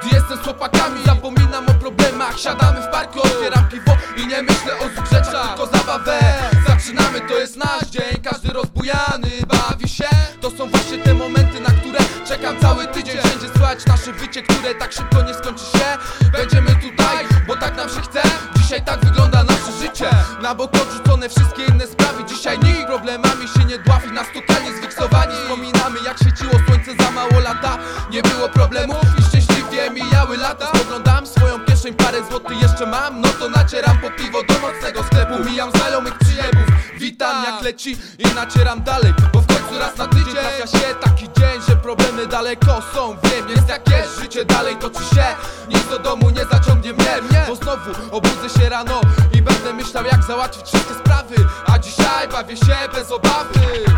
Gdy jestem z chłopakami zapominam o problemach. Siadamy w parku, otwieram piwo i nie myślę o złych Tylko zabawę. Zaczynamy, to jest nasz dzień Każdy rozbujany bawi się. To są właśnie te momenty, na które czekam cały tydzień. Wszędzie słychać nasze wycie, które tak szybko nie skończy się. Będziemy tutaj, bo tak nam się chce. Dzisiaj tak wygląda nasze życie. Na bok odrzucone wszystkie inne sprawy. Dzisiaj nikt problemami się nie dławi. Nas kieszeń, parę złotych jeszcze mam No to nacieram po piwo do nocnego sklepu. Mijam znajomych przyjemów. Witam jak leci i nacieram dalej Bo w końcu raz na tydzień trafia się taki dzień Że problemy daleko są, wiem Jest jakieś życie dalej toczy się. Nic do domu nie zaciągnie mnie. Bo znowu obudzę się rano i będę myślał jak załatwić wszystkie sprawy. A dzisiaj bawię się bez obawy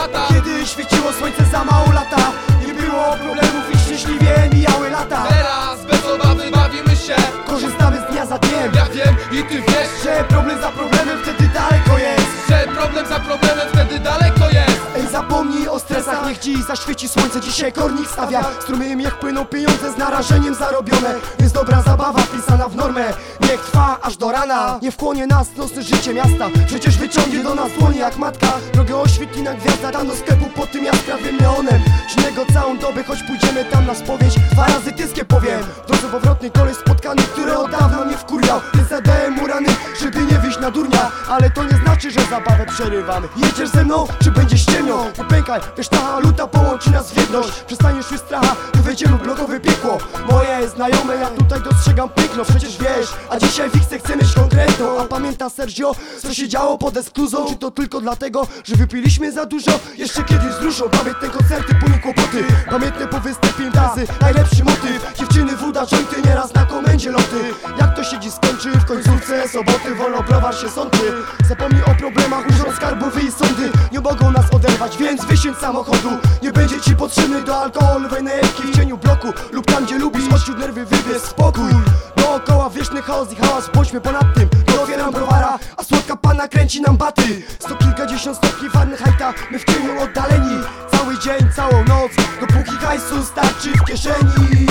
lata. Kiedy świeciło słońce za mało lata Nie było problemów i szczęśliwie mijały lata. Teraz bez obawy bawimy się. Korzystamy z dnia za dniem. Ja wiem i ty wiesz Że problem za problemem wtedy daleko jest. Że problem za problemem wtedy daleko jest. Ej zapomnij o stresach, niech ci zaświeci słońce. Dzisiaj kornik stawia, strumieniem jak płyną pieniądze z narażeniem zarobione. Jest dobra zabawa wpisana w normę. Niech trwa aż do rana. Nie wchłonie nas nocne życie miasta. Przecież wyciągnie do nas dłonie jak matka. Drogę oświetli na gwiazda tam do sklepu pod tym jaskrawym neonem Śniego całą dobę, choć pójdziemy tam na spowiedź. Dwa razy tyskie powiem. W drodze powrotnej kolej spotkany, który od dawna mnie wkurwiał. Więc zadałem mu rany, żeby nie wyjść na durnia. Ale to nie znaczy, że zabawę przerywam Jedziesz ze mną, czy będziesz ciemno? Nie pękaj, wiesz ta luta połączy nas w jedność. Przestaniesz już stracha, tu wejdziemy blokowe piekło. Moje znajome, ja tutaj dostrzegam piękno Przecież wiesz, a dzisiaj fiksę chcę mieć konkretną. A pamięta Sergio, co się działo pod eskluzą? Czy to tylko dlatego, że wypiliśmy za dużo? Jeszcze kiedyś wzruszą, pamiętne koncerty, później kłopoty. Pamiętne po występie imprezy, najlepszy motyw. Dziewczyny, woda, jointy, nieraz na komendzie loty. Jak to siedzi skończy, w końcówce soboty Wolno browar się sączy. Zapomnij o problemach, urząd skarbowy i sądy. Nie mogą nas oderwać, więc wysiądź samochodu. Nie będzie ci potrzebny do alkoholowej najewki w bloku Lub tam gdzie lubisz, odciąć nerwy, wybierz spokój. Dookoła wieczny chaos i hałas, bądźmy ponad tym. To otwieram browara, a słodka pana kręci nam baty. Sto kilkadziesiąt stopni Fahrenheita, my w cieniu oddaleni. Cały dzień, całą noc, dopóki hajsu starczy w kieszeni.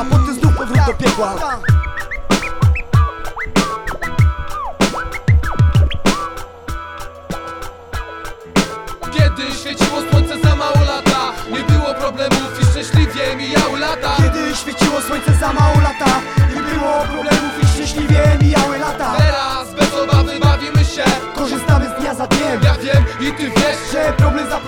A potem znów powrót do piekła. Kiedy świeciło słońce za mało lata Nie było problemów słońce za mało lata Nie było problemów i szczęśliwie mijały lata. Teraz bez obawy bawimy się. Korzystamy z dnia za dniem. Ja wiem i ty wiesz, że problem za